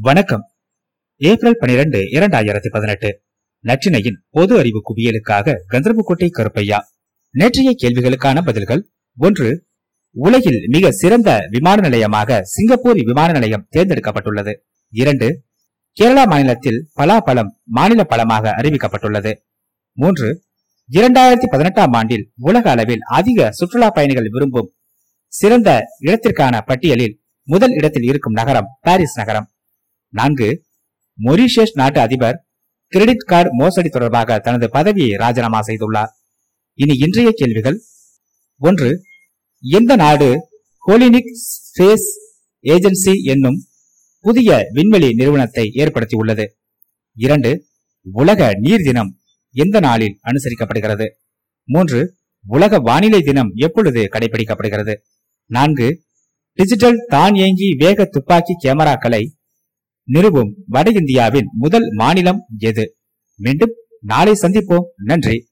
வணக்கம். ஏப்ரல் பனிரெண்டு இரண்டாயிரத்தி பதினெட்டு. நற்றினையின் பொது அறிவு குவியலுக்காக கந்தர்புக்கோட்டை கருப்பையா. நேற்றைய கேள்விகளுக்கான பதில்கள் ஒன்று உலகில் மிக சிறந்த விமான நிலையமாக சிங்கப்பூர் விமான நிலையம் தேர்ந்தெடுக்கப்பட்டுள்ளது. இரண்டு கேரளா மாநிலத்தில் பலாப்பழம் மாநில பழமாக அறிவிக்கப்பட்டுள்ளது. மூன்று இரண்டாயிரத்தி பதினெட்டாம் ஆண்டில் உலக அளவில் அதிக சுற்றுலா பயணிகள் விரும்பும் சிறந்த இடத்திற்கான பட்டியலில் முதல் இடத்தில் இருக்கும் நகரம் பாரிஸ் நகரம். நான்கு மொரிஷியஸ் நாட்டு அதிபர் கிரெடிட் கார்டு மோசடி தொடர்பாக தனது பதவியை ராஜினாமா செய்துள்ளார். இனி இன்றைய கேள்விகள். ஒன்று எந்த நாடு ஹோலினிக் ஸ்பேஸ் ஏஜென்சி என்னும் புதிய விண்வெளி நிறுவனத்தை ஏற்படுத்தியுள்ளது? இரண்டு உலக நீர் தினம் எந்த நாளில் அனுசரிக்கப்படுகிறது? மூன்று உலக வானிலை தினம் எப்பொழுது கடைபிடிக்கப்படுகிறது? நான்கு டிஜிட்டல் தானியங்கி வேக துப்பாக்கி கேமராக்களை நிறுவும் வட இந்தியாவின் முதல் மாநிலம் எது? மீண்டும் நாளை சந்திப்போம். நன்றி.